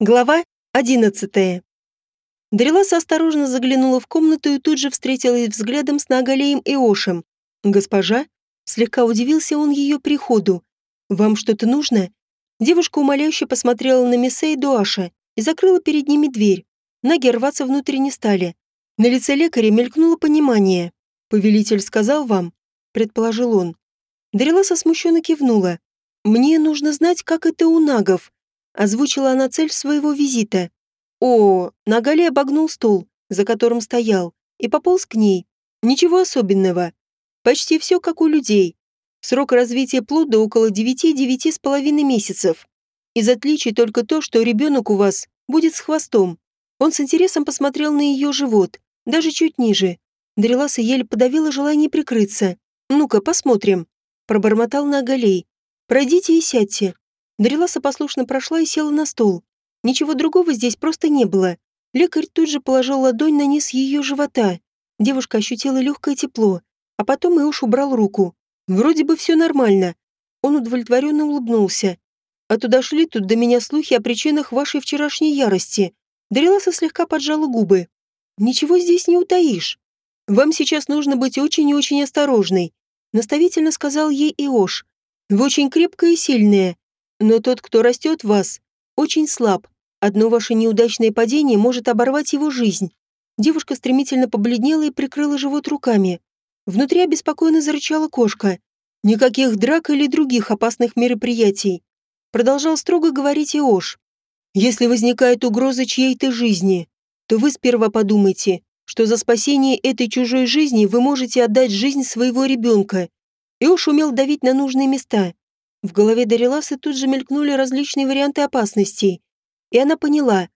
Глава одиннадцатая. Дариласа осторожно заглянула в комнату и тут же встретилась взглядом с Нагалеем и Ошем. «Госпожа?» Слегка удивился он ее приходу. «Вам что-то нужно?» Девушка умоляюще посмотрела на Месе и Дуаша и закрыла перед ними дверь. Наги рваться внутрь не стали. На лице лекаря мелькнуло понимание. «Повелитель сказал вам?» – предположил он. Дариласа смущенно кивнула. «Мне нужно знать, как это у нагов», Озвучила она цель своего визита. О, Нагале обогнул стол, за которым стоял, и пополз к ней. Ничего особенного. Почти все как у людей. Срок развития плода около 9-9 с половиной месяцев. Из отличий только то, что ребенок у вас будет с хвостом. Он с интересом посмотрел на ее живот, даже чуть ниже. Дреласа еле подавила желание прикрыться. «Ну-ка, посмотрим», — пробормотал Нагалей. «Пройдите и сядьте. Дариласа послушно прошла и села на стол. Ничего другого здесь просто не было. Лекарь тут же положил ладонь на низ ее живота. Девушка ощутила легкое тепло, а потом и уж убрал руку. Вроде бы все нормально. Он удовлетворенно улыбнулся. А туда шли тут до меня слухи о причинах вашей вчерашней ярости. Дариласа слегка поджала губы. Ничего здесь не утаишь. Вам сейчас нужно быть очень и очень осторожной, наставительно сказал ей Иош. Вы очень крепкая и сильная, но тот, кто растет в вас, очень слаб. Одно ваше неудачное падение может оборвать его жизнь. Девушка стремительно побледнела и прикрыла живот руками. Внутри обеспокоенно зарычала кошка. Никаких драк или других опасных мероприятий. Продолжал строго говорить Иош. Если возникает угроза чьей-то жизни, то вы сперва подумайте, что за спасение этой чужой жизни вы можете отдать жизнь своего ребенка. Иош умел давить на нужные места, в голове Дариласы тут же мелькнули различные варианты опасностей, и она поняла,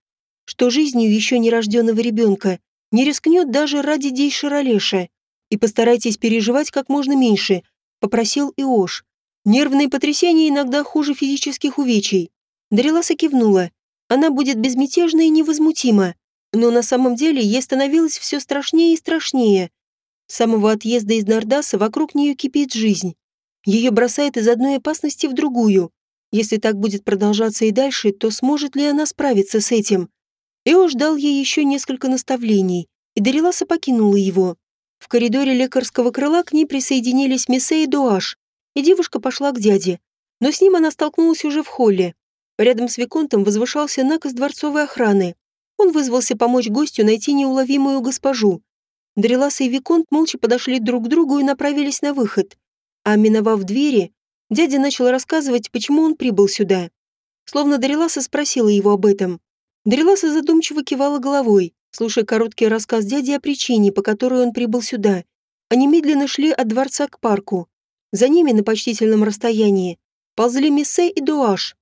что жизнью еще нерожденного ребенка не рискнет даже ради Дейшера Леша. И постарайтесь переживать как можно меньше, попросил Иош. Нервные потрясения иногда хуже физических увечий. Дариласа кивнула. Она будет безмятежна и невозмутима. Но на самом деле ей становилось все страшнее и страшнее. С самого отъезда из Нардаса вокруг нее кипит жизнь. Ее бросает из одной опасности в другую. Если так будет продолжаться и дальше, то сможет ли она справиться с этим? Эо ждал ей еще несколько наставлений, и Дариласа покинула его. В коридоре лекарского крыла к ней присоединились Месе и Дуаш, и девушка пошла к дяде. Но с ним она столкнулась уже в холле. Рядом с Виконтом возвышался наказ дворцовой охраны. Он вызвался помочь гостю найти неуловимую госпожу. Дариласа и Виконт молча подошли друг к другу и направились на выход. А миновав двери, дядя начал рассказывать, почему он прибыл сюда. Словно Дариласа спросила его об этом. Дариласа задумчиво кивала головой, слушая короткий рассказ дяди о причине, по которой он прибыл сюда. Они медленно шли от дворца к парку. За ними на почтительном расстоянии ползли Миссе и Дуаш.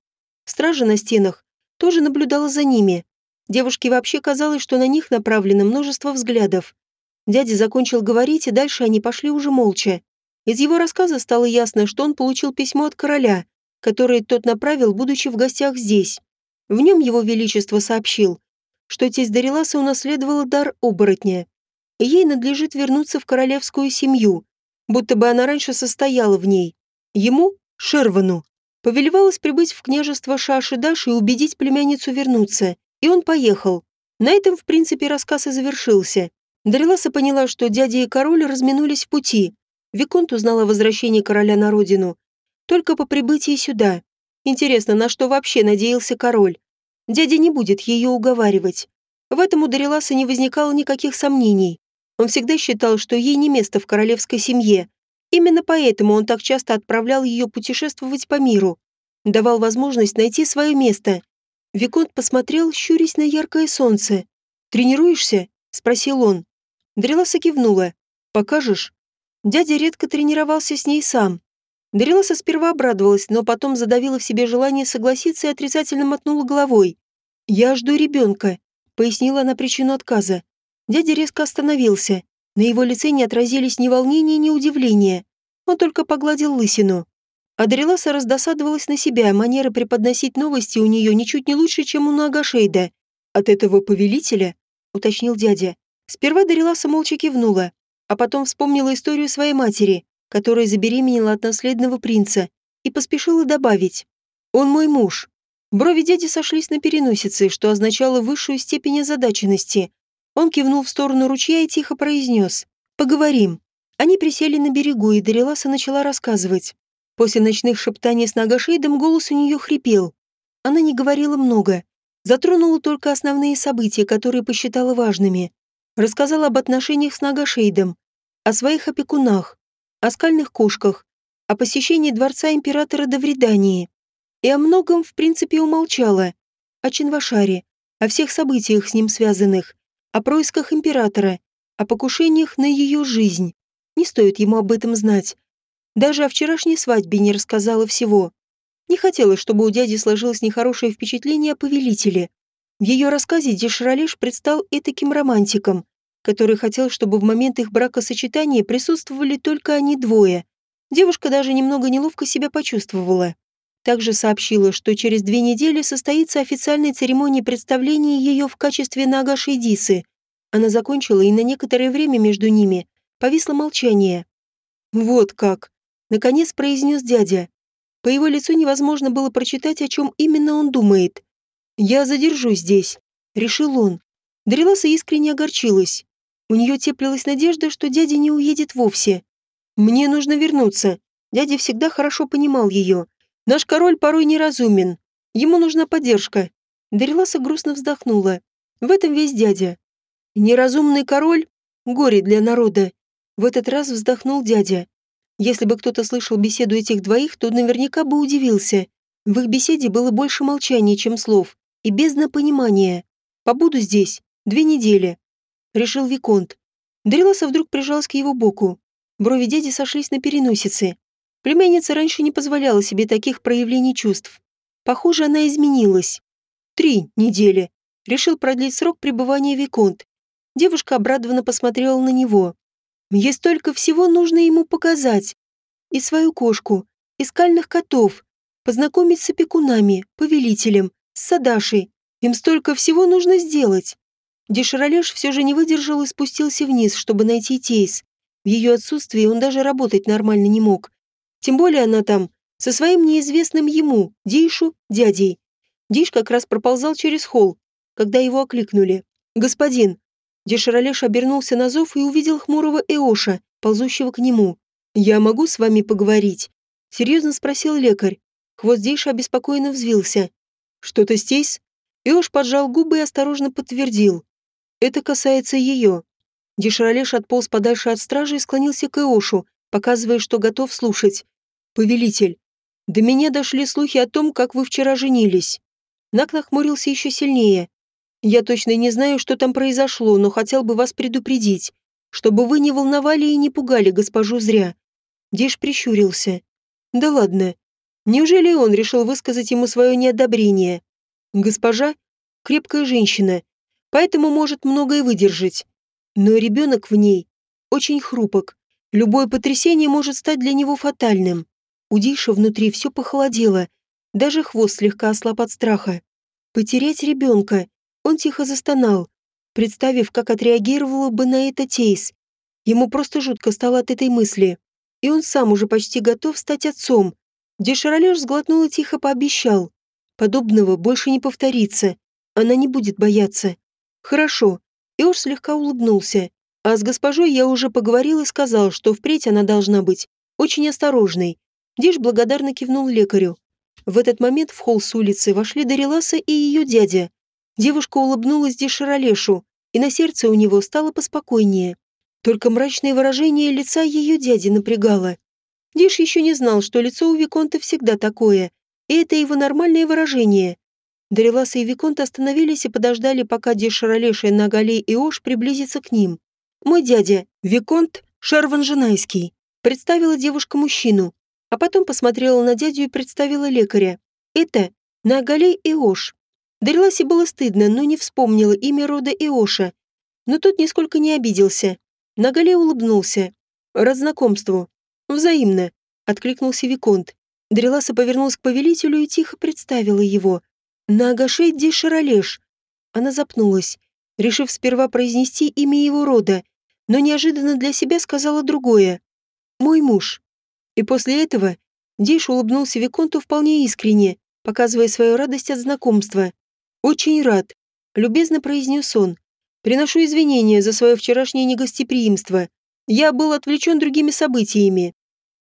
Стража на стенах тоже наблюдала за ними. Девушке вообще казалось, что на них направлено множество взглядов. Дядя закончил говорить, и дальше они пошли уже молча. Из его рассказа стало ясно, что он получил письмо от короля, которое тот направил, будучи в гостях здесь. В нем его величество сообщил, что тесть Дариласа унаследовала дар оборотня, ей надлежит вернуться в королевскую семью, будто бы она раньше состояла в ней. Ему, Шервану, повелевалось прибыть в княжество Шаши-Даш и убедить племянницу вернуться, и он поехал. На этом, в принципе, рассказ и завершился. Дариласа поняла, что дядя и король разминулись в пути, Виконт узнал о возвращении короля на родину только по прибытии сюда. Интересно, на что вообще надеялся король? Дядя не будет ее уговаривать. В этом у Дариласа не возникало никаких сомнений. Он всегда считал, что ей не место в королевской семье. Именно поэтому он так часто отправлял ее путешествовать по миру. Давал возможность найти свое место. Виконт посмотрел, щурясь на яркое солнце. «Тренируешься?» – спросил он. Дариласа кивнула. «Покажешь?» Дядя редко тренировался с ней сам. Дариласа сперва обрадовалась, но потом задавила в себе желание согласиться и отрицательно мотнула головой. «Я жду ребенка», — пояснила она причину отказа. Дядя резко остановился. На его лице не отразились ни волнения, ни удивления. Он только погладил лысину. А Дариласа раздосадовалась на себя, манера преподносить новости у нее ничуть не лучше, чем у Нагашейда. «От этого повелителя?» — уточнил дядя. Сперва Дариласа молча кивнула, а потом вспомнила историю своей матери, которая забеременела от наследного принца, и поспешила добавить. «Он мой муж». Брови дяди сошлись на переносице, что означало высшую степень озадаченности. Он кивнул в сторону ручья и тихо произнес «Поговорим». Они присели на берегу, и Дариласа начала рассказывать. После ночных шептаний с Нагашейдом голос у нее хрипел. Она не говорила много. Затронула только основные события, которые посчитала важными. Рассказала об отношениях с Нагашейдом, о своих опекунах, о скальных кошках, о посещении дворца императора до вредании. И о многом, в принципе, умолчала. О Чинвашаре, о всех событиях с ним связанных, о происках императора, о покушениях на ее жизнь. Не стоит ему об этом знать. Даже о вчерашней свадьбе не рассказала всего. Не хотела, чтобы у дяди сложилось нехорошее впечатление о повелителе. В ее рассказе Деширалеш предстал этаким романтиком, который хотел, чтобы в момент их бракосочетания присутствовали только они двое. Девушка даже немного неловко себя почувствовала. Также сообщила, что через две недели состоится официальная церемония представления ее в качестве Нагаши Дисы. Она закончила, и на некоторое время между ними повисло молчание. «Вот как!» Наконец произнес дядя. По его лицу невозможно было прочитать, о чем именно он думает. «Я задержусь здесь», — решил он. Дариласа искренне огорчилась. У нее теплилась надежда, что дядя не уедет вовсе. «Мне нужно вернуться». Дядя всегда хорошо понимал ее. «Наш король порой неразумен. Ему нужна поддержка». Дариласа грустно вздохнула. В этом весь дядя. Неразумный король — горе для народа. В этот раз вздохнул дядя. Если бы кто-то слышал беседу этих двоих, то наверняка бы удивился. В их беседе было больше молчания, чем слов, и бездна понимания. «Побуду здесь. Две недели», — решил Виконт. Дрелоса вдруг прижалась к его боку. Брови дяди сошлись на переносице. Племянница раньше не позволяла себе таких проявлений чувств. Похоже, она изменилась. «Три недели», — решил продлить срок пребывания Виконт. Девушка обрадованно посмотрела на него. Ей столько всего нужно ему показать. И свою кошку, и скальных котов, познакомить с опекунами, повелителем, с Садашей. Им столько всего нужно сделать. Деширалеш все же не выдержал и спустился вниз, чтобы найти Тейс. В ее отсутствии он даже работать нормально не мог. Тем более она там, со своим неизвестным ему, Дейшу, дядей. Дейш как раз проползал через холл, когда его окликнули. «Господин, Деширалеш обернулся на зов и увидел хмурого Эоша, ползущего к нему. «Я могу с вами поговорить?» — серьезно спросил лекарь. Хвост Дейша обеспокоенно взвился. «Что-то здесь?» Эош поджал губы и осторожно подтвердил. «Это касается ее». Деширалеш отполз подальше от стражи и склонился к Эошу, показывая, что готов слушать. «Повелитель, до меня дошли слухи о том, как вы вчера женились». Нак нахмурился еще сильнее. Я точно не знаю, что там произошло, но хотел бы вас предупредить, чтобы вы не волновали и не пугали госпожу зря». Диш прищурился. «Да ладно. Неужели он решил высказать ему свое неодобрение? Госпожа — крепкая женщина, поэтому может многое выдержать. Но ребенок в ней очень хрупок. Любое потрясение может стать для него фатальным. У Диша внутри все похолодело, даже хвост слегка ослаб от страха. Потерять ребенка он тихо застонал, представив, как отреагировала бы на это Тейс. Ему просто жутко стало от этой мысли. И он сам уже почти готов стать отцом. Деширалеш сглотнул и тихо пообещал. Подобного больше не повторится. Она не будет бояться. Хорошо. И уж слегка улыбнулся. А с госпожой я уже поговорил и сказал, что впредь она должна быть очень осторожной. Диш благодарно кивнул лекарю. В этот момент в холл с улицы вошли Дариласа и ее дядя. Девушка улыбнулась Деширалешу, и на сердце у него стало поспокойнее. Только мрачное выражение лица ее дяди напрягало. Диш еще не знал, что лицо у Виконта всегда такое, и это его нормальное выражение. Дариласа и Виконт остановились и подождали, пока Деширалеш и Нагалей и Ош приблизятся к ним. «Мой дядя, Виконт Шарванженайский», представила девушка мужчину, а потом посмотрела на дядю и представила лекаря. «Это Нагалей и Ош, Дариласе было стыдно, но не вспомнила имя рода Иоша. Но тот нисколько не обиделся. Нагале улыбнулся. «Рад знакомству». «Взаимно», — откликнулся Виконт. Дреласа повернулась к повелителю и тихо представила его. «Нагашей Ди Шаролеш». Она запнулась, решив сперва произнести имя его рода, но неожиданно для себя сказала другое. «Мой муж». И после этого Диш улыбнулся Виконту вполне искренне, показывая свою радость от знакомства. «Очень рад», — любезно произнес он. «Приношу извинения за свое вчерашнее негостеприимство. Я был отвлечен другими событиями».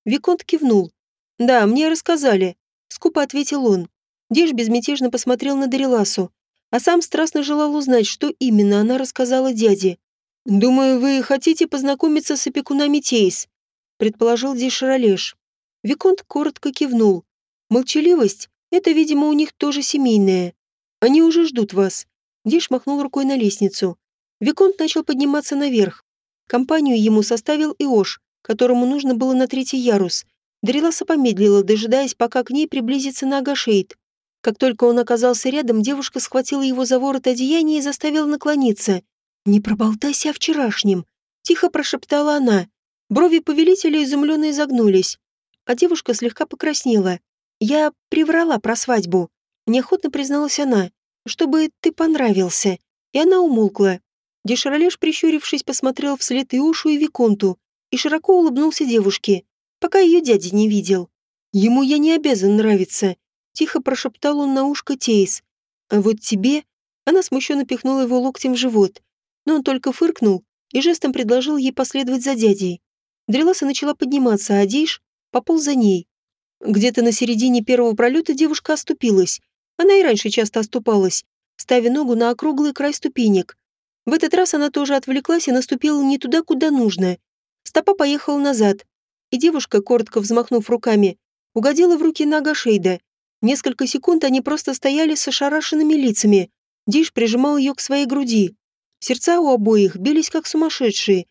Виконт кивнул. «Да, мне рассказали», — скупо ответил он. Диш безмятежно посмотрел на Дариласу, а сам страстно желал узнать, что именно она рассказала дяде. «Думаю, вы хотите познакомиться с опекунами Тейс», — предположил Диш Ролеш. Виконт коротко кивнул. Молчаливость — это, видимо, у них тоже семейное. Они уже ждут вас. Диш махнул рукой на лестницу. Виконт начал подниматься наверх. Компанию ему составил Иош, которому нужно было на третий ярус. Дариласа помедлила, дожидаясь, пока к ней приблизится Нага Шейд. Как только он оказался рядом, девушка схватила его за ворот одеяния и заставила наклониться. «Не проболтайся о вчерашнем», — тихо прошептала она. Брови повелителя изумленно изогнулись а девушка слегка покраснела. «Я приврала про свадьбу», — неохотно призналась она, «чтобы ты понравился». И она умолкла. Деширалеш, прищурившись, посмотрел вслед Иошу и Виконту и широко улыбнулся девушке, пока ее дядя не видел. «Ему я не обязан нравиться», — тихо прошептал он на ушко Тейс. «А вот тебе...» Она смущенно пихнула его локтем в живот, но он только фыркнул и жестом предложил ей последовать за дядей. Дреласа начала подниматься, а Дейш пополз за ней. Где-то на середине первого пролета девушка оступилась. Она и раньше часто оступалась, ставя ногу на округлый край ступенек. В этот раз она тоже отвлеклась и наступила не туда, куда нужно. Стопа поехала назад, и девушка, коротко взмахнув руками, угодила в руки Нага Шейда. Несколько секунд они просто стояли с ошарашенными лицами. Диш прижимал ее к своей груди. Сердца у обоих бились как сумасшедшие.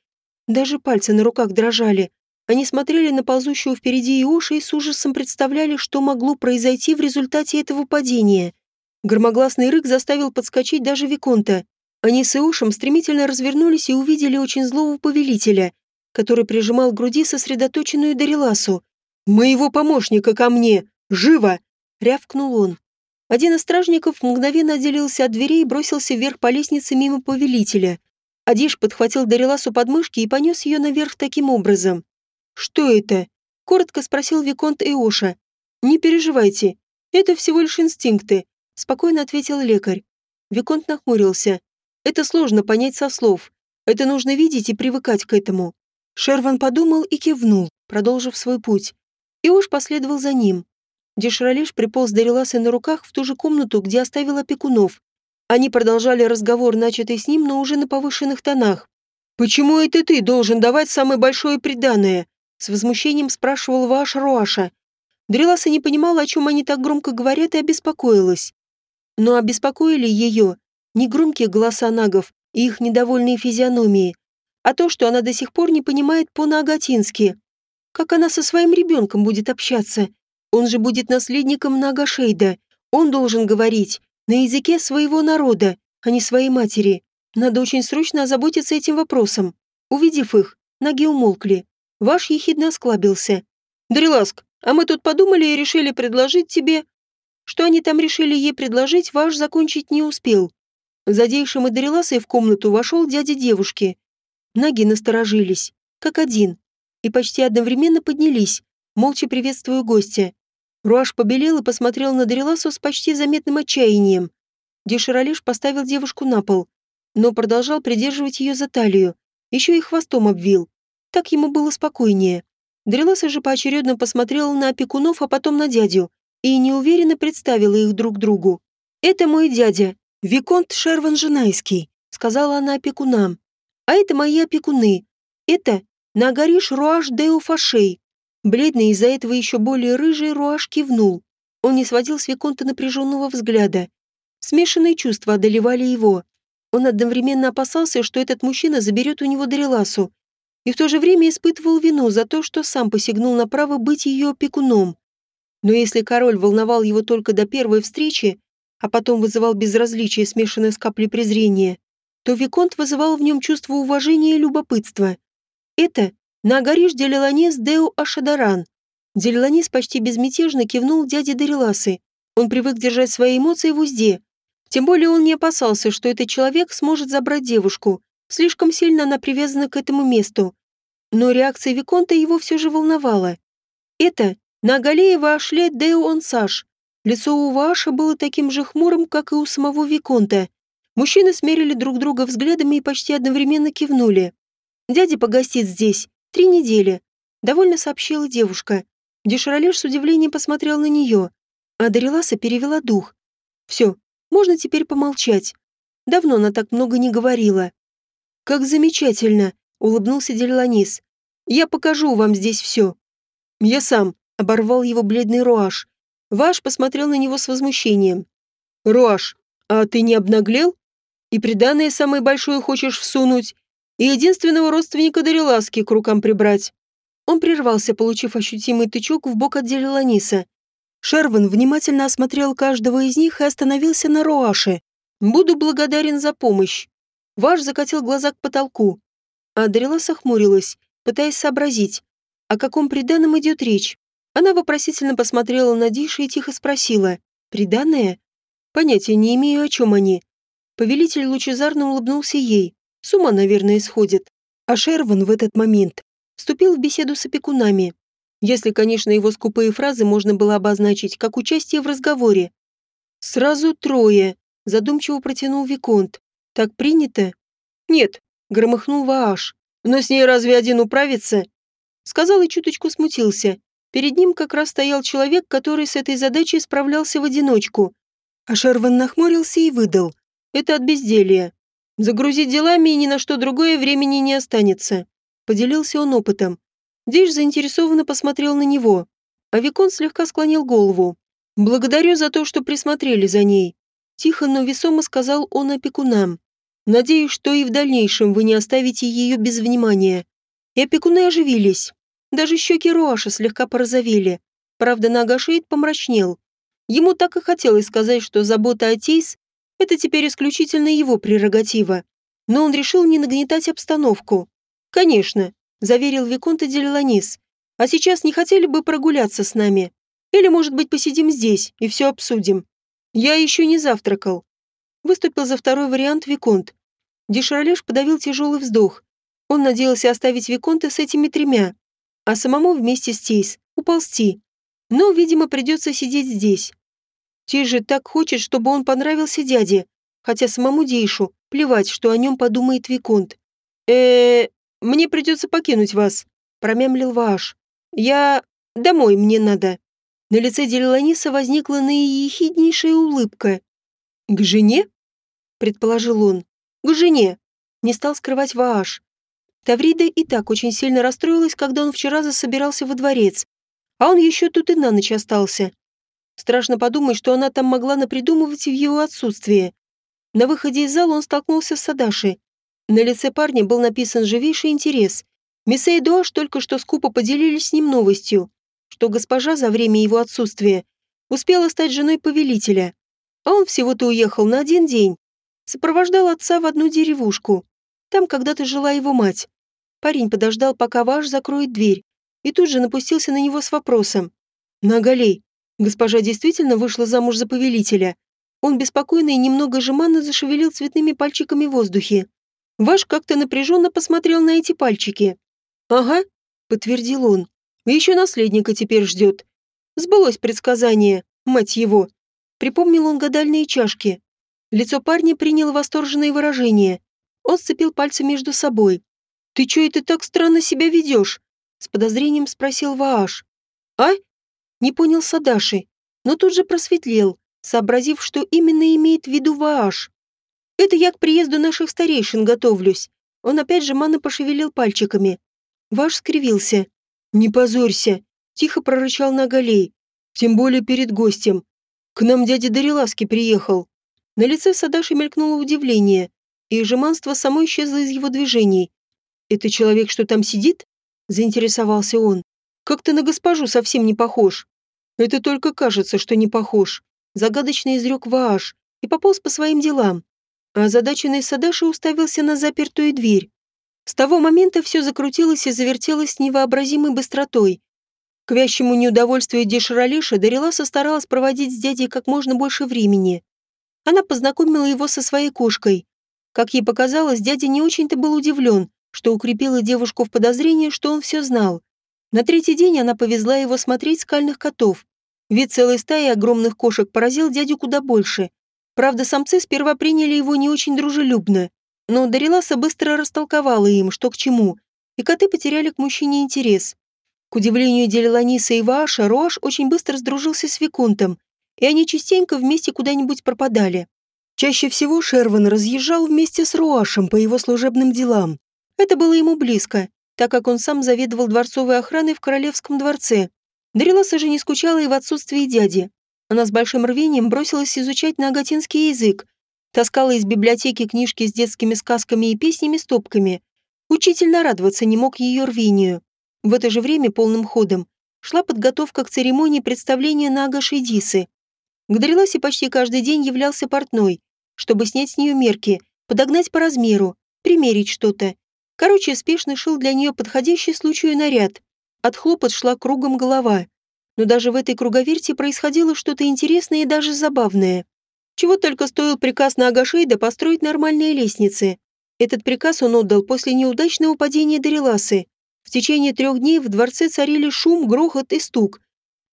Даже пальцы на руках дрожали, они смотрели на ползущего впереди Иоши и с ужасом представляли, что могло произойти в результате этого падения. Громогласный рык заставил подскочить даже Виконта. Они с Иошем стремительно развернулись и увидели очень злого повелителя, который прижимал к груди сосредоточенную Дариласу. «Моего помощника ко мне! Живо!» — рявкнул он. Один из стражников мгновенно отделился от дверей и бросился вверх по лестнице мимо повелителя. Адиш подхватил Дариласу под мышки и понес ее наверх таким образом. «Что это?» — коротко спросил Виконт Эоша. «Не переживайте, это всего лишь инстинкты», — спокойно ответил лекарь. Виконт нахмурился. «Это сложно понять со слов. Это нужно видеть и привыкать к этому». Шерван подумал и кивнул, продолжив свой путь. Иош последовал за ним. Деширалеш приполз до Реласы на руках в ту же комнату, где оставил опекунов. Они продолжали разговор, начатый с ним, но уже на повышенных тонах. «Почему это ты должен давать самое большое преданное?» С возмущением спрашивал ваш Руаша. Дреласа не понимала, о чем они так громко говорят, и обеспокоилась. Но обеспокоили ее не громкие голоса нагов и их недовольные физиономии, а то, что она до сих пор не понимает по-нагатински. Как она со своим ребенком будет общаться? Он же будет наследником Нага Шейда. Он должен говорить на языке своего народа, а не своей матери. Надо очень срочно озаботиться этим вопросом. Увидев их, ноги умолкли. Ваш ехидно осклабился. «Дреласк, а мы тут подумали и решили предложить тебе...» Что они там решили ей предложить, Ваш закончить не успел. За Дейшем и Дреласой в комнату вошел дядя девушки. Ноги насторожились, как один, и почти одновременно поднялись, молча приветствуя гостя. Руаш побелел и посмотрел на Дреласу с почти заметным отчаянием. Деширалиш поставил девушку на пол, но продолжал придерживать ее за талию, еще и хвостом обвил. Так ему было спокойнее. Дреласа же поочередно посмотрела на опекунов, а потом на дядю, и неуверенно представила их друг другу. «Это мой дядя, Виконт Шерван Женайский», — сказала она опекунам. «А это мои опекуны. Это Нагариш Руаш Део Фашей». Бледный из-за этого еще более рыжий Руаш кивнул. Он не сводил с Виконта напряженного взгляда. Смешанные чувства одолевали его. Он одновременно опасался, что этот мужчина заберет у него Дареласу, и в то же время испытывал вину за то, что сам посягнул на право быть ее опекуном. Но если король волновал его только до первой встречи, а потом вызывал безразличие, смешанное с каплей презрения, то Виконт вызывал в нем чувство уважения и любопытства. Это Нагариш Делеланес Део Ашадаран. Делеланес почти безмятежно кивнул дяде Дариласы. Он привык держать свои эмоции в узде. Тем более он не опасался, что этот человек сможет забрать девушку, Слишком сильно она привязана к этому месту. Но реакция Виконта его все же волновала. Это Нагалеева Ашле Део Онсаж. Лицо у Ваша было таким же хмурым, как и у самого Виконта. Мужчины смерили друг друга взглядами и почти одновременно кивнули. «Дядя погостит здесь. Три недели», — довольно сообщила девушка. Деширалеш с удивлением посмотрел на нее, а Дариласа перевела дух. «Все, можно теперь помолчать. Давно она так много не говорила». «Как замечательно», — улыбнулся Дельланис. «Я покажу вам здесь все». «Я сам», — оборвал его бледный Руаш. Ваш посмотрел на него с возмущением. «Руаш, а ты не обнаглел? И приданное самое большое хочешь всунуть, и единственного родственника Дариласки к рукам прибрать». Он прервался, получив ощутимый тычок в бок от Делиланиса. Шерван внимательно осмотрел каждого из них и остановился на Руаше. «Буду благодарен за помощь». Ваш закатил глаза к потолку. А Дариласа хмурилась, пытаясь сообразить, о каком приданом идет речь. Она вопросительно посмотрела на Диша и тихо спросила. «Приданное?» «Понятия не имею, о чем они». Повелитель лучезарно улыбнулся ей. С ума, наверное, сходит. А Шерван в этот момент вступил в беседу с опекунами. Если, конечно, его скупые фразы можно было обозначить как участие в разговоре. «Сразу трое», — задумчиво протянул Виконт. «Так принято?» «Нет», — громыхнул Вааш. «Но с ней разве один управится?» Сказал и чуточку смутился. Перед ним как раз стоял человек, который с этой задачей справлялся в одиночку. А Шерван нахмурился и выдал. «Это от безделья. Загрузить делами и ни на что другое времени не останется». Поделился он опытом. Диш заинтересованно посмотрел на него, а Викон слегка склонил голову. «Благодарю за то, что присмотрели за ней», — тихо, но весомо сказал он опекунам. «Надеюсь, что и в дальнейшем вы не оставите ее без внимания». И опекуны оживились. Даже щеки Руаша слегка порозовели. Правда, Нагашейд помрачнел. Ему так и хотелось сказать, что забота о Тейс – это теперь исключительно его прерогатива. Но он решил не нагнетать обстановку. «Конечно», – заверил Виконта Делеланис. «А сейчас не хотели бы прогуляться с нами? Или, может быть, посидим здесь и все обсудим? Я еще не завтракал». Выступил за второй вариант Виконт. Деширалеш подавил тяжелый вздох. Он надеялся оставить Виконта с этими тремя, а самому вместе с Тейс уползти. Но, видимо, придется сидеть здесь. Тей же так хочет, чтобы он понравился дяде, хотя самому Дейшу плевать, что о нем подумает Виконт. э мне придется покинуть вас», — промямлил Вааш. «Я... домой мне надо». На лице Делиланиса возникла наиехиднейшая улыбка. «К жене?» — предположил он. «К жене!» — не стал скрывать Вааш. Таврида и так очень сильно расстроилась, когда он вчера засобирался во дворец. А он еще тут и на ночь остался. Страшно подумать, что она там могла напридумывать в его отсутствие. На выходе из зала он столкнулся с Садаши. На лице парня был написан живейший интерес. Мисса и Дуаш только что скупо поделились с ним новостью, что госпожа за время его отсутствия успела стать женой повелителя. А он всего-то уехал на один день. Сопровождал отца в одну деревушку. Там когда-то жила его мать. Парень подождал, пока Ваш закроет дверь, и тут же напустился на него с вопросом. «Наголей, госпожа действительно вышла замуж за повелителя?» Он беспокойно и немного жеманно зашевелил цветными пальчиками в воздухе. Ваш как-то напряженно посмотрел на эти пальчики. «Ага», — подтвердил он. «Еще наследника теперь ждет. Сбылось предсказание, мать его». Припомнил он гадальные чашки. Лицо парня приняло восторженное выражение. Он сцепил пальцы между собой. «Ты чё это так странно себя ведёшь?» С подозрением спросил Вааш. «А?» Не понял Садаши, но тут же просветлел, сообразив, что именно имеет в виду Вааш. «Это я к приезду наших старейшин готовлюсь». Он опять же манно пошевелил пальчиками. Ваш скривился. «Не позорься», — тихо прорычал Нагалей. «Тем более перед гостем. К нам дядя Дариласки приехал». На лице Садаши мелькнуло удивление, и жеманство само исчезло из его движений. «Это человек, что там сидит?» – заинтересовался он. «Как-то на госпожу совсем не похож». «Это только кажется, что не похож», – загадочно изрек Вааш и пополз по своим делам. А озадаченный Садаши уставился на запертую дверь. С того момента все закрутилось и завертелось невообразимой быстротой. К вящему неудовольствию Деширалиша Дариласа старалась проводить с дядей как можно больше времени. Она познакомила его со своей кошкой. Как ей показалось, дядя не очень-то был удивлен, что укрепило девушку в подозрении, что он все знал. На третий день она повезла его смотреть скальных котов. Вид целой стаи огромных кошек поразил дядю куда больше. Правда, самцы сперва приняли его не очень дружелюбно, но Дариласа быстро растолковала им, что к чему, и коты потеряли к мужчине интерес. К удивлению Делиланиса и Вааша, Роаш очень быстро сдружился с Виконтом, и они частенько вместе куда-нибудь пропадали. Чаще всего Шерван разъезжал вместе с Роашем по его служебным делам. Это было ему близко, так как он сам заведовал дворцовой охраной в Королевском дворце. Дариласа же не скучала и в отсутствии дяди. Она с большим рвением бросилась изучать нагатинский язык, таскала из библиотеки книжки с детскими сказками и песнями стопками. Учитель нарадоваться не мог ее рвению. В это же время полным ходом шла подготовка к церемонии представления Нага Шейдисы. К Дариласе почти каждый день являлся портной, чтобы снять с нее мерки, подогнать по размеру, примерить что-то. Короче, спешно шил для нее подходящий случаю наряд. От хлопот шла кругом голова. Но даже в этой круговерти происходило что-то интересное и даже забавное. Чего только стоил приказ на Агашейда построить нормальные лестницы. Этот приказ он отдал после неудачного падения Дариласы. В течение трех дней в дворце царили шум, грохот и стук.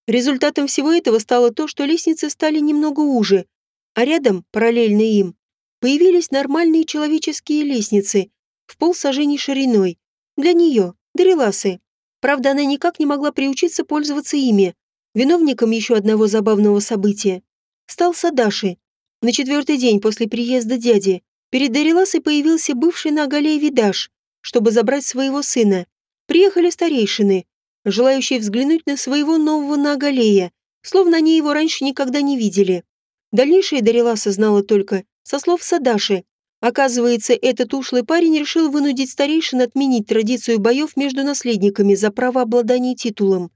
Результатом всего этого стало то, что лестницы стали немного уже, а рядом, параллельно им, появились нормальные человеческие лестницы, в полсажений шириной. Для нее, Дариласы. Правда, она никак не могла приучиться пользоваться ими. Виновником еще одного забавного события стал Садаши. На четвертый день после приезда дяди перед Дариласой появился бывший на Агалее Видаш, чтобы забрать своего сына. Приехали старейшины, желающие взглянуть на своего нового Нагалея, словно они его раньше никогда не видели. Дальнейшее Дариласа знала только со слов Садаши, Оказывается, этот ушлый парень решил вынудить старейшин отменить традицию боев между наследниками за право обладания титулом.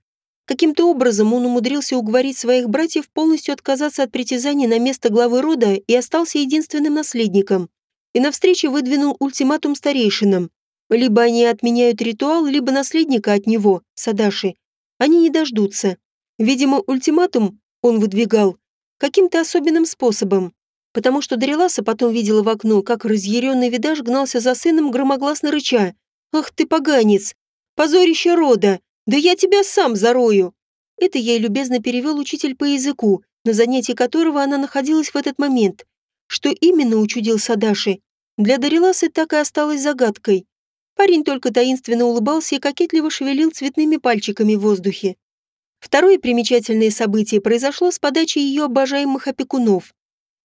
Каким-то образом он умудрился уговорить своих братьев полностью отказаться от притязаний на место главы рода и остался единственным наследником. И на встрече выдвинул ультиматум старейшинам. Либо они отменяют ритуал, либо наследника от него, Садаши. Они не дождутся. Видимо, ультиматум он выдвигал каким-то особенным способом потому что Дариласа потом видела в окно, как разъяренный видаж гнался за сыном, громогласно рыча. «Ах ты, поганец! Позорище рода! Да я тебя сам зарою!» Это ей любезно перевел учитель по языку, на занятии которого она находилась в этот момент. Что именно учудил Садаши, для Дариласы так и осталось загадкой. Парень только таинственно улыбался и кокетливо шевелил цветными пальчиками в воздухе. Второе примечательное событие произошло с подачи ее обожаемых опекунов.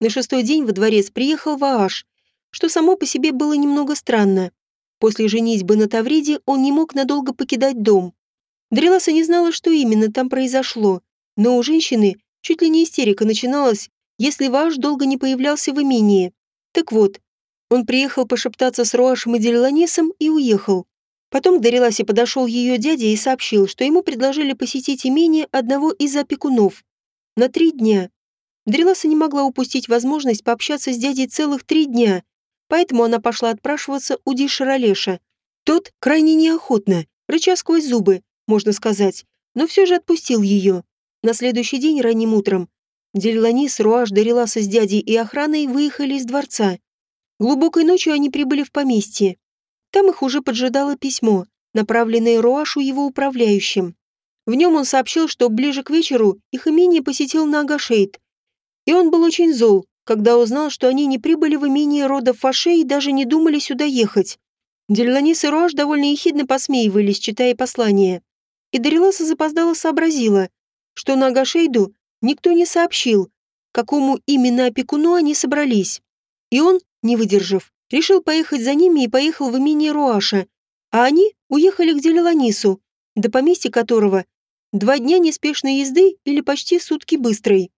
На шестой день во дворец приехал Вааш, что само по себе было немного странно. После женитьбы на Тавриде он не мог надолго покидать дом. Дреласа не знала, что именно там произошло, но у женщины чуть ли не истерика начиналась, если Вааш долго не появлялся в имении. Так вот, он приехал пошептаться с Руашем и Делиланисом и уехал. Потом к Дариласе подошел ее дядя и сообщил, что ему предложили посетить имение одного из опекунов. На три дня. Дреласа не могла упустить возможность пообщаться с дядей целых три дня, поэтому она пошла отпрашиваться у Дишаролеша. Тот крайне неохотно, рыча сквозь зубы, можно сказать, но все же отпустил ее. На следующий день ранним утром Делиланис, Руаш, Дариласа с дядей и охраной выехали из дворца. Глубокой ночью они прибыли в поместье. Там их уже поджидало письмо, направленное Руашу его управляющим. В нем он сообщил, что ближе к вечеру их имение посетил Нагашейд, и он был очень зол, когда узнал, что они не прибыли в имение рода Фаше и даже не думали сюда ехать. Дельланис и Руаш довольно ехидно посмеивались, читая послание. И Дариласа запоздала сообразила, что на Агашейду никто не сообщил, какому именно опекуну они собрались. И он, не выдержав, решил поехать за ними и поехал в имение Руаша, а они уехали к Делиланису, до поместья которого два дня неспешной езды или почти сутки быстрой.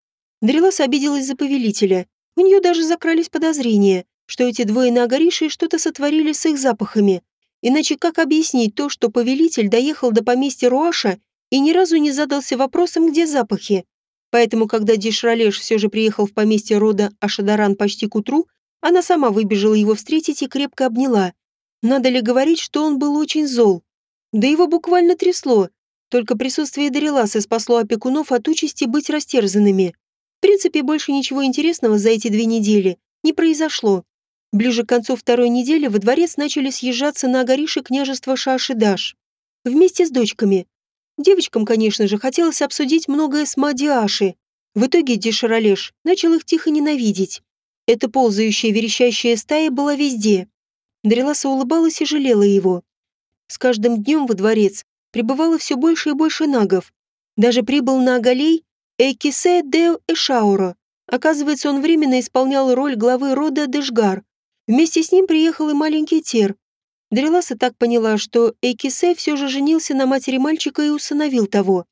Дрелас обиделась за повелителя. У нее даже закрались подозрения, что эти двое нагориши что-то сотворили с их запахами. Иначе как объяснить то, что повелитель доехал до поместья Руаша и ни разу не задался вопросом, где запахи? Поэтому, когда Дишралеш все же приехал в поместье рода Ашадаран почти к утру, она сама выбежала его встретить и крепко обняла. Надо ли говорить, что он был очень зол? Да его буквально трясло. Только присутствие Дариласы спасло опекунов от участи быть растерзанными принципе, больше ничего интересного за эти две недели не произошло. Ближе к концу второй недели во дворец начали съезжаться на Агариши княжества Шашидаш. Вместе с дочками. Девочкам, конечно же, хотелось обсудить многое с Мадиаши. В итоге Деширалеш начал их тихо ненавидеть. Эта ползающая верещащая стая была везде. Дреласа улыбалась и жалела его. С каждым днем во дворец прибывало все больше и больше нагов. Даже прибыл на Агалей Эйкисе Део Эшауро. Оказывается, он временно исполнял роль главы рода Дешгар. Вместе с ним приехал и маленький Тер. Дреласа так поняла, что Эйкисе все же женился на матери мальчика и усыновил того.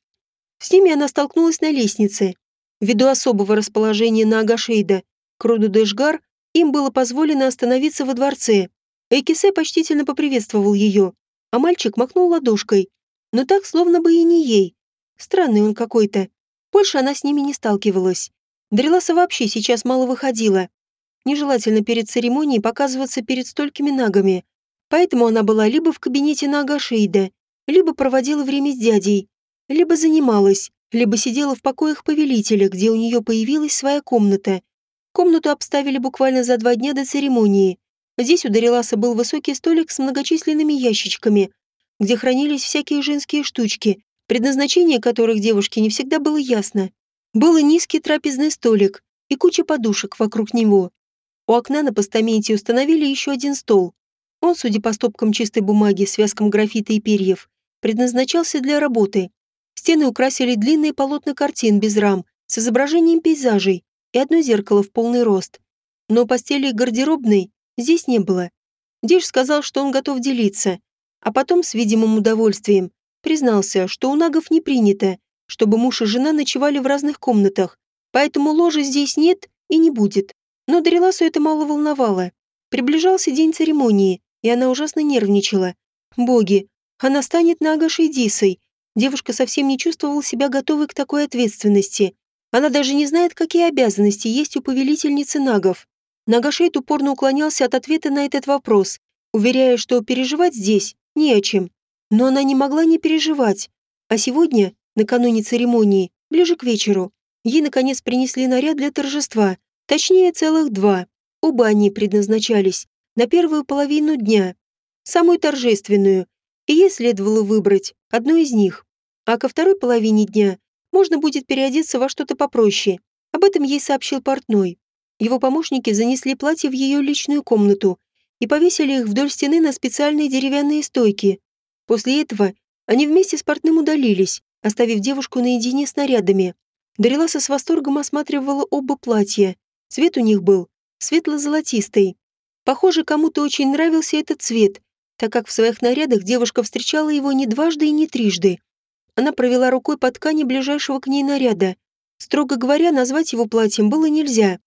С ними она столкнулась на лестнице. Ввиду особого расположения на Агашейда к роду Дэшгар, им было позволено остановиться во дворце. Эйкисе почтительно поприветствовал ее, а мальчик махнул ладошкой. Но так, словно бы и не ей. Странный он какой-то. Больше она с ними не сталкивалась. Дреласа вообще сейчас мало выходила. Нежелательно перед церемонией показываться перед столькими нагами. Поэтому она была либо в кабинете Нага Шейда, либо проводила время с дядей, либо занималась, либо сидела в покоях повелителя, где у нее появилась своя комната. Комнату обставили буквально за два дня до церемонии. Здесь у Дариласа был высокий столик с многочисленными ящичками, где хранились всякие женские штучки, предназначение которых девушке не всегда было ясно. Был и низкий трапезный столик, и куча подушек вокруг него. У окна на постаменте установили еще один стол. Он, судя по стопкам чистой бумаги, связкам графита и перьев, предназначался для работы. Стены украсили длинные полотна картин без рам с изображением пейзажей и одно зеркало в полный рост. Но постели гардеробной здесь не было. Диш сказал, что он готов делиться, а потом с видимым удовольствием признался, что у нагов не принято, чтобы муж и жена ночевали в разных комнатах, поэтому ложи здесь нет и не будет. Но Дариласу это мало волновало. Приближался день церемонии, и она ужасно нервничала. Боги, она станет Нагашей Дисой, Девушка совсем не чувствовала себя готовой к такой ответственности. Она даже не знает, какие обязанности есть у повелительницы нагов. Нагашейт упорно уклонялся от ответа на этот вопрос, уверяя, что переживать здесь не о чем. Но она не могла не переживать. А сегодня, накануне церемонии, ближе к вечеру, ей наконец принесли наряд для торжества, точнее целых два. Оба они предназначались на первую половину дня, самую торжественную, и ей следовало выбрать одну из них. А ко второй половине дня можно будет переодеться во что-то попроще. Об этом ей сообщил портной. Его помощники занесли платье в ее личную комнату и повесили их вдоль стены на специальные деревянные стойки. После этого они вместе с портным удалились, оставив девушку наедине с нарядами. Дариласа с восторгом осматривала оба платья. Цвет у них был светло-золотистый. Похоже, кому-то очень нравился этот цвет, так как в своих нарядах девушка встречала его не дважды и не трижды. Она провела рукой по ткани ближайшего к ней наряда. Строго говоря, назвать его платьем было нельзя.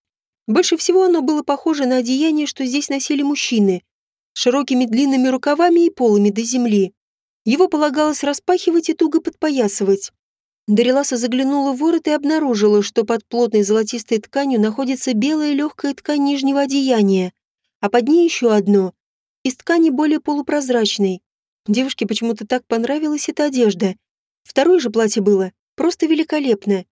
Больше всего оно было похоже на одеяние, что здесь носили мужчины, широкими длинными рукавами и полами до земли. Его полагалось распахивать и туго подпоясывать. Дариласа заглянула в ворот и обнаружила, что под плотной золотистой тканью находится белая легкая ткань нижнего одеяния, а под ней еще одно, из ткани более полупрозрачной. Девушке почему-то так понравилась эта одежда. Второе же платье было просто великолепно.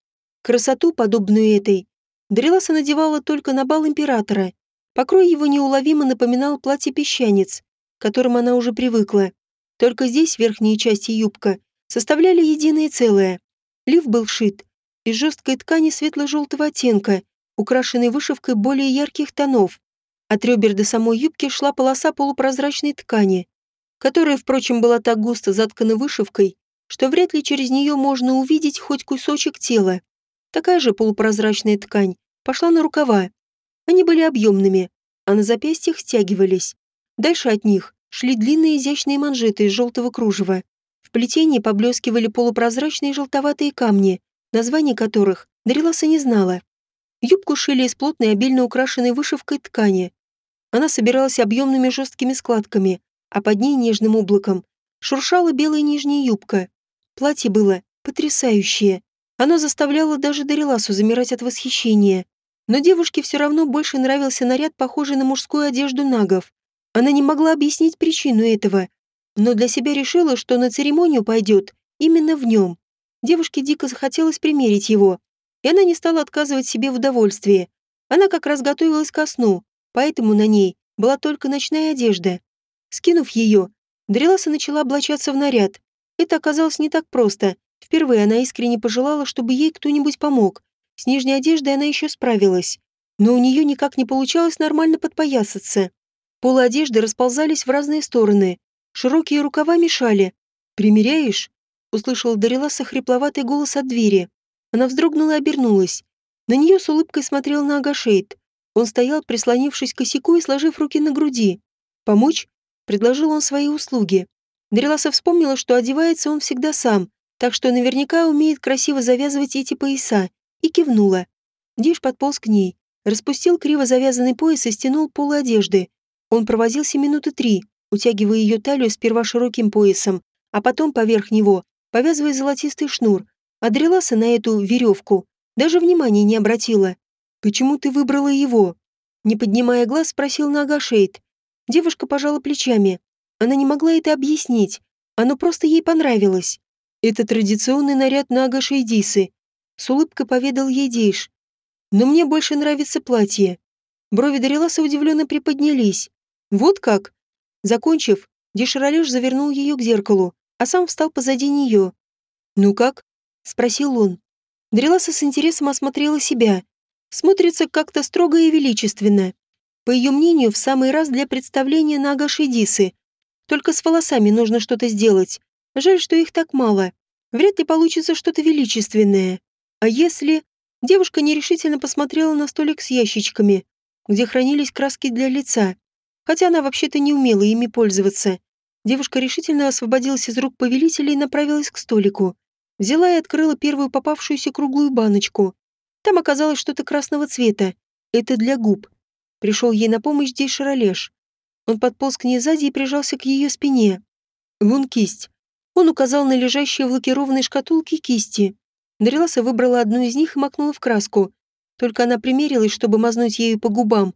Красоту, подобную этой, Дариласа надевала только на бал императора. Покрой его неуловимо напоминал платье-песчанец, к которым она уже привыкла. Только здесь верхняя часть и юбка составляли единое целое. Лиф был шит из жесткой ткани светло-желтого оттенка, украшенной вышивкой более ярких тонов. От ребер до самой юбки шла полоса полупрозрачной ткани, которая, впрочем, была так густо заткана вышивкой, что вряд ли через нее можно увидеть хоть кусочек тела. Такая же полупрозрачная ткань пошла на рукава. Они были объемными, а на запястьях стягивались. Дальше от них шли длинные изящные манжеты из желтого кружева. В плетении поблескивали полупрозрачные желтоватые камни, названия которых Дариласа не знала. Юбку шили из плотной обильно украшенной вышивкой ткани, она собиралась объемными жесткими складками, а под ней нежным облаком шуршала белая нижняя юбка. Платье было потрясающее. Оно заставляло даже Дариласу замирать от восхищения. Но девушке все равно больше нравился наряд, похожий на мужскую одежду нагов. Она не могла объяснить причину этого, но для себя решила, что на церемонию пойдет именно в нем. Девушке дико захотелось примерить его, и она не стала отказывать себе в удовольствии. Она как раз готовилась ко сну, поэтому на ней была только ночная одежда. Скинув ее, Дреласа начала облачаться в наряд. Это оказалось не так просто. Впервые она искренне пожелала, чтобы ей кто-нибудь помог. С нижней одеждой она еще справилась. Но у нее никак не получалось нормально подпоясаться. Полы одежды расползались в разные стороны. Широкие рукава мешали. «Примеряешь?» — услышала Дариласа хрипловатый голос от двери. Она вздрогнула и обернулась. На нее с улыбкой смотрел на Агашейд. Он стоял, прислонившись к косяку и сложив руки на груди. «Помочь?» — предложил он свои услуги. Дариласа вспомнила, что одевается он всегда сам, так что наверняка умеет красиво завязывать эти пояса, и кивнула. Диш подполз к ней, распустил криво завязанный пояс и стянул полы одежды. Он провозился минуты три, утягивая ее талию сперва широким поясом, а потом поверх него, повязывая золотистый шнур. А Дреласа на эту веревку даже внимания не обратила. «Почему ты выбрала его?» Не поднимая глаз, спросил Нагашейд. Девушка пожала плечами. Она не могла это объяснить. Оно просто ей понравилось. Это традиционный наряд Нага Шейдисы. С улыбкой поведал ей Дейш. Но мне больше нравится платье. Брови Дариласа удивленно приподнялись. Вот как? Закончив, Деширалеш завернул ее к зеркалу, а сам встал позади нее. «Ну как?» — спросил он. Дреласа с интересом осмотрела себя. Смотрится как-то строго и величественно. По ее мнению, в самый раз для представления на Агашидисы. Только с волосами нужно что-то сделать. Жаль, что их так мало. Вряд ли получится что-то величественное. А если... Девушка нерешительно посмотрела на столик с ящичками, где хранились краски для лица. Хотя она вообще-то не умела ими пользоваться. Девушка решительно освободилась из рук повелителя и направилась к столику. Взяла и открыла первую попавшуюся круглую баночку. Там оказалось что-то красного цвета. Это для губ. Пришел ей на помощь здесь Шаролеш. Он подполз к ней сзади и прижался к ее спине. «Вон кисть». Он указал на лежащие в лакированной шкатулке кисти. Дариласа выбрала одну из них и макнула в краску. Только она примерилась, чтобы мазнуть ею по губам.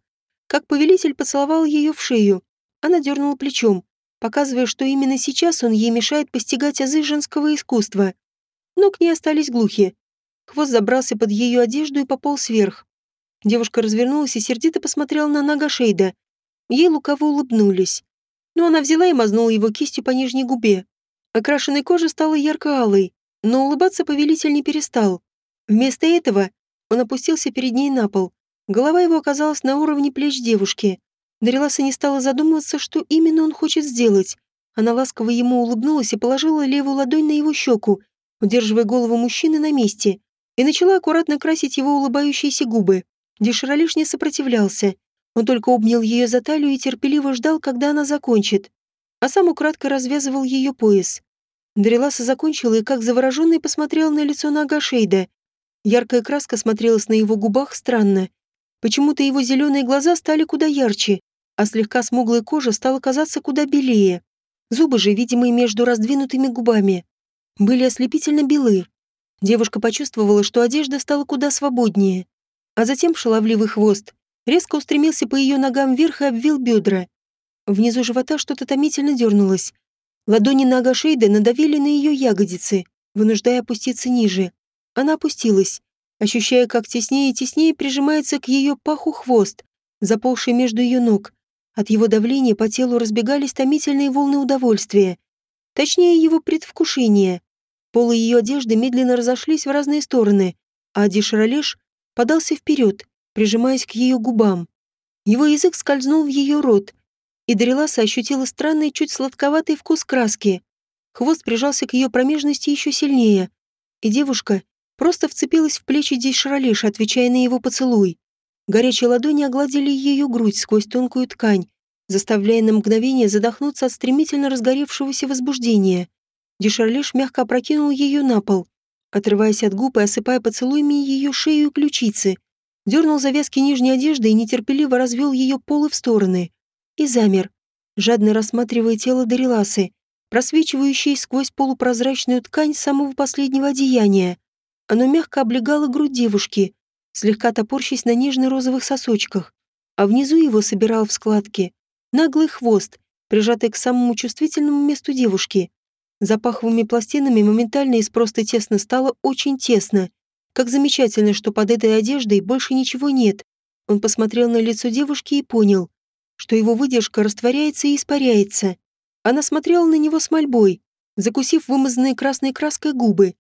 Как повелитель поцеловал ее в шею. Она дернула плечом, показывая, что именно сейчас он ей мешает постигать азы женского искусства. Но к ней остались глухи. Хвост забрался под ее одежду и пополз вверх. Девушка развернулась и сердито посмотрела на Нага Шейда. Ей лукаво улыбнулись. Но она взяла и мазнула его кистью по нижней губе. Окрашенной кожа стала ярко-алой, но улыбаться повелитель не перестал. Вместо этого он опустился перед ней на пол. Голова его оказалась на уровне плеч девушки. Дариласа не стала задумываться, что именно он хочет сделать. Она ласково ему улыбнулась и положила левую ладонь на его щеку, удерживая голову мужчины на месте, и начала аккуратно красить его улыбающиеся губы. Дешира лишь не сопротивлялся. Он только обнял ее за талию и терпеливо ждал, когда она закончит, а сам украдкой развязывал ее пояс. Дариласа закончила и, как завороженный, посмотрела на лицо Нага Шейда. Яркая краска смотрелась на его губах странно. Почему-то его зеленые глаза стали куда ярче, а слегка смуглая кожа стала казаться куда белее. Зубы же, видимые между раздвинутыми губами, были ослепительно белы. Девушка почувствовала, что одежда стала куда свободнее. А затем шаловливый хвост резко устремился по ее ногам вверх и обвил бедра. Внизу живота что-то томительно дернулось, Ладони нога Шейда надавили на ее ягодицы, вынуждая опуститься ниже. Она опустилась, ощущая, как теснее и теснее прижимается к ее паху хвост, заползший между ее ног. От его давления по телу разбегались томительные волны удовольствия. Точнее, его предвкушения. Полы ее одежды медленно разошлись в разные стороны, а Дишралеш подался вперед, прижимаясь к ее губам. Его язык скользнул в ее рот, и Дариласа ощутила странный, чуть сладковатый вкус краски. Хвост прижался к ее промежности еще сильнее, и девушка просто вцепилась в плечи Дейшаралеш, отвечая на его поцелуй. Горячие ладони огладили ее грудь сквозь тонкую ткань, заставляя на мгновение задохнуться от стремительно разгоревшегося возбуждения. Дешарлеш мягко опрокинул ее на пол, отрываясь от губ и осыпая поцелуями ее шею и ключицы, дернул завязки нижней одежды и нетерпеливо развел ее полы в стороны и замер, жадно рассматривая тело Дариласы, просвечивающее сквозь полупрозрачную ткань самого последнего одеяния. Оно мягко облегало грудь девушки, слегка топорщись на нежно-розовых сосочках, а внизу его собирал в складки наглый хвост, прижатый к самому чувствительному месту девушки. За паховыми пластинами моментально из просто тесно стало очень тесно. Как замечательно, что под этой одеждой больше ничего нет. Он посмотрел на лицо девушки и понял, что его выдержка растворяется и испаряется. Она смотрела на него с мольбой, закусив вымазанные красной краской губы.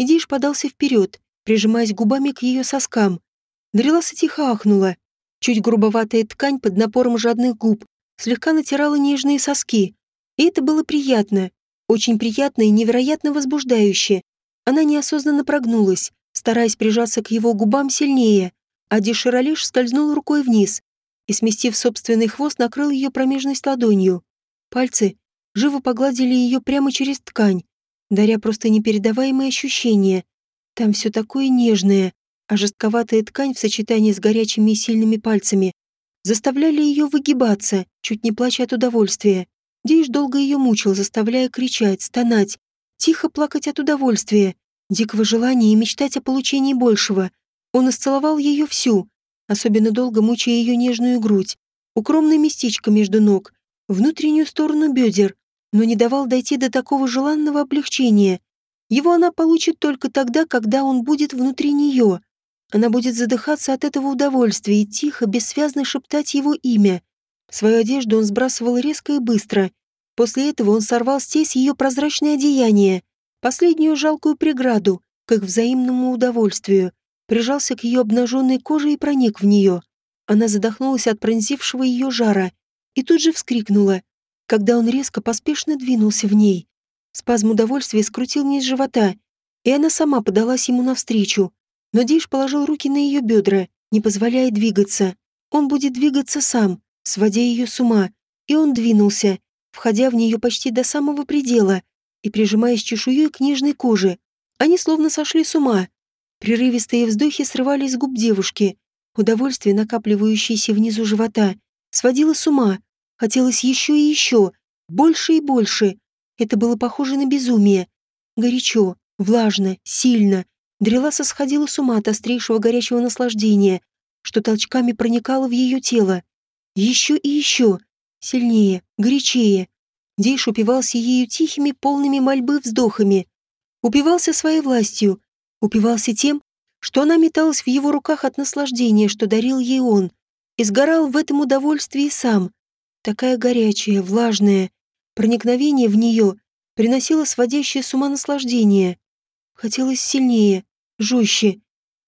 И Диш подался вперед, прижимаясь губами к ее соскам. Дариласа тихо ахнула. Чуть грубоватая ткань под напором жадных губ слегка натирала нежные соски. И это было приятно, очень приятно и невероятно возбуждающе. Она неосознанно прогнулась, стараясь прижаться к его губам сильнее, а Диширалиш скользнул рукой вниз и, сместив собственный хвост, накрыл ее промежность ладонью. Пальцы живо погладили ее прямо через ткань, даря просто непередаваемые ощущения. Там все такое нежное, а жестковатая ткань в сочетании с горячими и сильными пальцами заставляли ее выгибаться, чуть не плача от удовольствия. Дейш долго ее мучил, заставляя кричать, стонать, тихо плакать от удовольствия, дикого желания и мечтать о получении большего. Он исцеловал ее всю, особенно долго мучая ее нежную грудь, укромное местечко между ног, внутреннюю сторону бедер, но не давал дойти до такого желанного облегчения. Его она получит только тогда, когда он будет внутри нее. Она будет задыхаться от этого удовольствия и тихо, бессвязно шептать его имя. Свою одежду он сбрасывал резко и быстро. После этого он сорвал с ее прозрачное одеяние, последнюю жалкую преграду, к их взаимному удовольствию, прижался к ее обнаженной коже и проник в нее. Она задохнулась от пронзившего ее жара и тут же вскрикнула, когда он резко, поспешно двинулся в ней. Спазм удовольствия скрутил низ живота, и она сама подалась ему навстречу. Но Диш положил руки на ее бедра, не позволяя двигаться. Он будет двигаться сам, сводя ее с ума, и он двинулся, входя в нее почти до самого предела и прижимаясь чешуей к нежной коже. Они словно сошли с ума. Прерывистые вздохи срывались с губ девушки. Удовольствие, накапливающееся внизу живота, сводило с ума. Хотелось еще и еще, больше и больше. Это было похоже на безумие. Горячо, влажно, сильно. Дреласа сходила с ума от острейшего горячего наслаждения, что толчками проникало в ее тело. Еще и еще. Сильнее, горячее. Дейш упивался ею тихими, полными мольбы вздохами. Упивался своей властью. Упивался тем, что она металась в его руках от наслаждения, что дарил ей он. И сгорал в этом удовольствии сам. Такая горячая, влажная. Проникновение в нее приносило сводящее с ума наслаждение. Хотелось сильнее, жестче.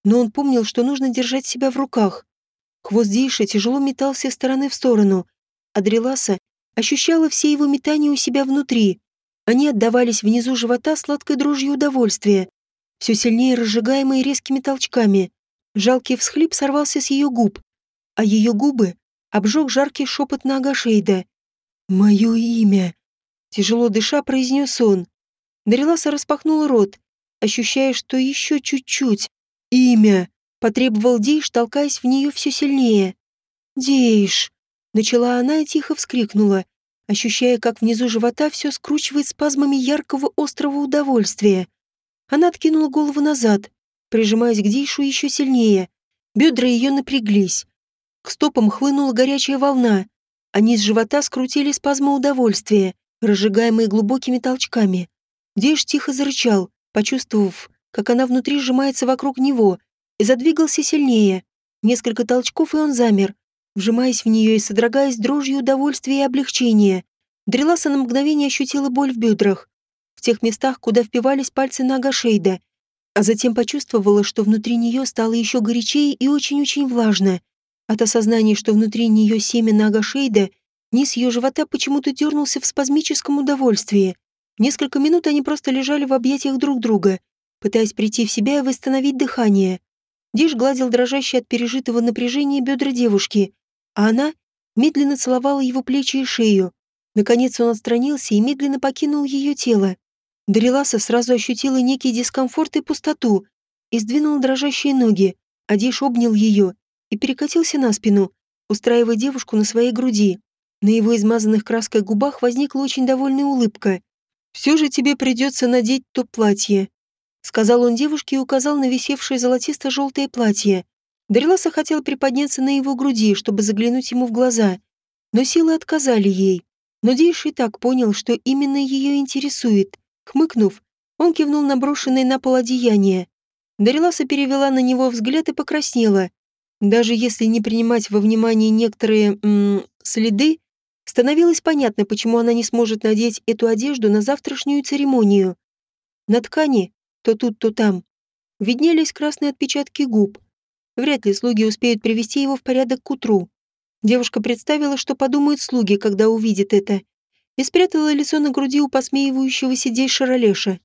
Но он помнил, что нужно держать себя в руках. Хвост Дейша тяжело метался из стороны в сторону, Адреласа ощущала все его метания у себя внутри. Они отдавались внизу живота сладкой дрожью удовольствия, все сильнее разжигаемые резкими толчками. Жалкий всхлип сорвался с ее губ, а ее губы обжег жаркий шепот на Агашейда. «Мое имя!» Тяжело дыша, произнес он. Дариласа распахнула рот, ощущая, что еще чуть-чуть. «Имя!» — потребовал Дейш, толкаясь в нее все сильнее. «Дейш!» Начала она и тихо вскрикнула, ощущая, как внизу живота все скручивает спазмами яркого острого удовольствия. Она откинула голову назад, прижимаясь к Дейшу еще сильнее. Бедра ее напряглись. К стопам хлынула горячая волна, а низ живота скрутили спазмы удовольствия, разжигаемые глубокими толчками. Дейш тихо зарычал, почувствовав, как она внутри сжимается вокруг него, и задвигался сильнее. Несколько толчков, и он замер, вжимаясь в нее и содрогаясь дрожью удовольствия и облегчения. Дреласа на мгновение ощутила боль в бедрах, в тех местах, куда впивались пальцы Нага Шейда, а затем почувствовала, что внутри нее стало еще горячее и очень-очень влажно. От осознания, что внутри нее семя Нага Шейда, низ ее живота почему-то дернулся в спазмическом удовольствии. Несколько минут они просто лежали в объятиях друг друга, пытаясь прийти в себя и восстановить дыхание. Диш гладил дрожащие от пережитого напряжения бедра девушки, а она медленно целовала его плечи и шею. Наконец он отстранился и медленно покинул ее тело. Дариласа сразу ощутила некий дискомфорт и пустоту и сдвинула дрожащие ноги. Адиш обнял ее и перекатился на спину, устраивая девушку на своей груди. На его измазанных краской губах возникла очень довольная улыбка. «Все же тебе придется надеть то платье», — сказал он девушке и указал на висевшее золотисто-желтое платье. Дариласа хотела приподняться на его груди, чтобы заглянуть ему в глаза, но силы отказали ей. Но Дейш и так понял, что именно ее интересует. Хмыкнув, он кивнул на брошенное на пол одеяние. Дариласа перевела на него взгляд и покраснела. Даже если не принимать во внимание некоторые м, следы, Становилось понятно, почему она не сможет надеть эту одежду на завтрашнюю церемонию. На ткани, то тут, то там, виднелись красные отпечатки губ. Вряд ли слуги успеют привести его в порядок к утру. Девушка представила, что подумают слуги, когда увидят это, и спрятала лицо на груди у посмеивающегося Дейшера Леша.